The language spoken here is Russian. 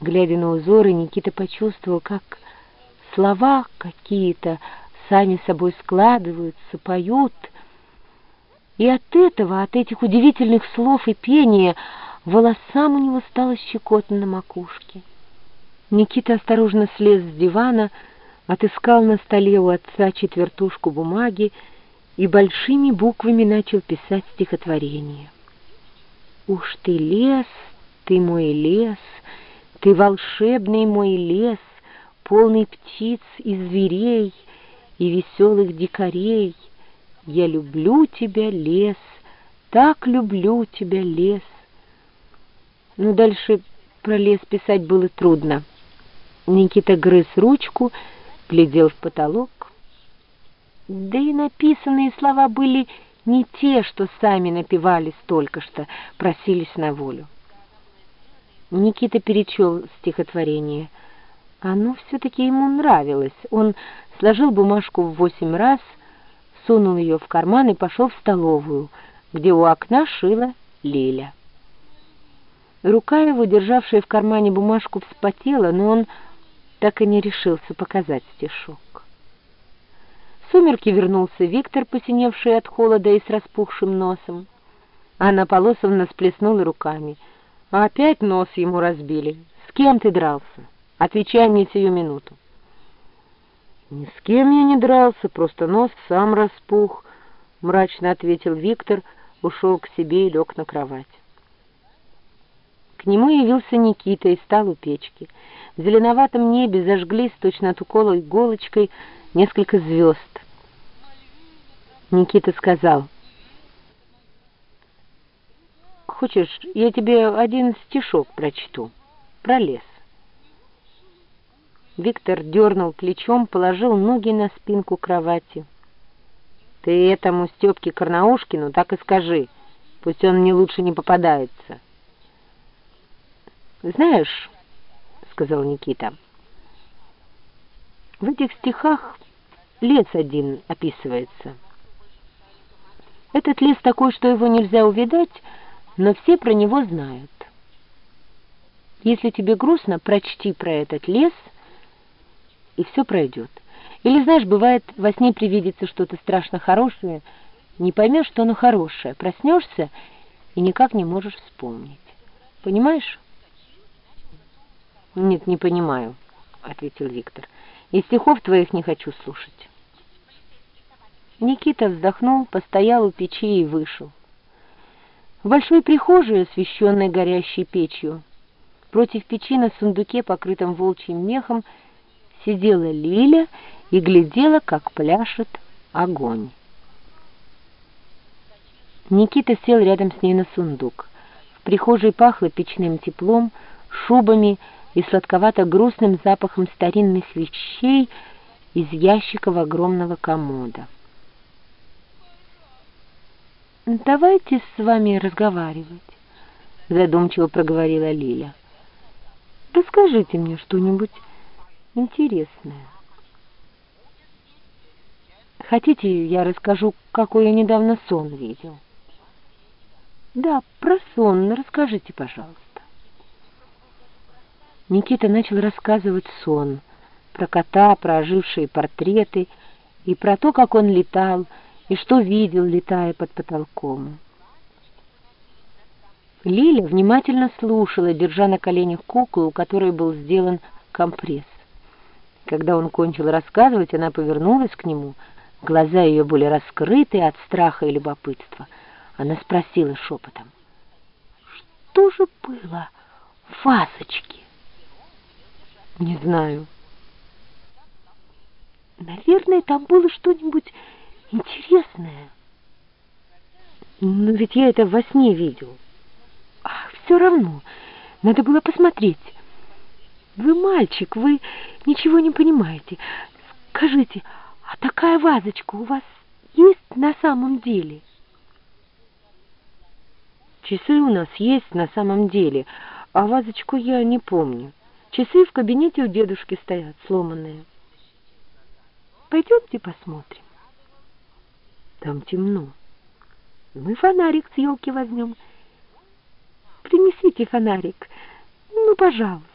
Глядя на узоры, Никита почувствовал, как слова какие-то сами собой складываются, поют. И от этого, от этих удивительных слов и пения, волосам у него стало щекотно на макушке. Никита осторожно слез с дивана, отыскал на столе у отца четвертушку бумаги и большими буквами начал писать стихотворение. «Уж ты лес, ты мой лес, ты волшебный мой лес, полный птиц и зверей и веселых дикарей. Я люблю тебя, лес, так люблю тебя, лес». Но дальше про лес писать было трудно. Никита грыз ручку, глядел в потолок. Да и написанные слова были не те, что сами напевались только что, просились на волю. Никита перечел стихотворение. Оно все-таки ему нравилось. Он сложил бумажку в восемь раз, сунул ее в карман и пошел в столовую, где у окна шила Лиля. Рука его, державшая в кармане бумажку, вспотела, но он так и не решился показать стишок. В сумерки вернулся Виктор, посиневший от холода и с распухшим носом. Анна Полосовна сплеснула руками. «Опять нос ему разбили. С кем ты дрался? Отвечай мне сию минуту». «Ни с кем я не дрался, просто нос сам распух», — мрачно ответил Виктор, ушел к себе и лег на кровать. К нему явился Никита и стал у печки. В зеленоватом небе зажглись точно от укола иголочкой несколько звезд. Никита сказал, «Хочешь, я тебе один стишок прочту про лес?» Виктор дернул плечом, положил ноги на спинку кровати. «Ты этому Степке Карнаушкину так и скажи, пусть он мне лучше не попадается». «Знаешь...» сказал Никита. В этих стихах лес один описывается. Этот лес такой, что его нельзя увидать, но все про него знают. Если тебе грустно, прочти про этот лес, и все пройдет. Или, знаешь, бывает, во сне привидится что-то страшно хорошее, не поймешь, что оно хорошее, проснешься и никак не можешь вспомнить. Понимаешь? «Нет, не понимаю», — ответил Виктор. «И стихов твоих не хочу слушать». Никита вздохнул, постоял у печи и вышел. В большой прихожей, освещенной горящей печью, против печи на сундуке, покрытом волчьим мехом, сидела Лиля и глядела, как пляшет огонь. Никита сел рядом с ней на сундук. В прихожей пахло печным теплом, шубами и сладковато-грустным запахом старинных вещей из ящиков огромного комода. «Давайте с вами разговаривать», — задумчиво проговорила Лиля. «Расскажите мне что-нибудь интересное». «Хотите, я расскажу, какой я недавно сон видел?» «Да, про сон расскажите, пожалуйста». Никита начал рассказывать сон про кота, про ожившие портреты и про то, как он летал и что видел, летая под потолком. Лиля внимательно слушала, держа на коленях куклу, у которой был сделан компресс. Когда он кончил рассказывать, она повернулась к нему. Глаза ее были раскрыты от страха и любопытства. Она спросила шепотом, «Что же было в вазочке?» Не знаю. Наверное, там было что-нибудь интересное. Но ведь я это во сне видел. Ах, все равно, надо было посмотреть. Вы мальчик, вы ничего не понимаете. Скажите, а такая вазочка у вас есть на самом деле? Часы у нас есть на самом деле, а вазочку я не помню. Часы в кабинете у дедушки стоят, сломанные. Пойдемте посмотрим. Там темно. Мы фонарик с елки возьмем. Принесите фонарик. Ну, пожалуйста.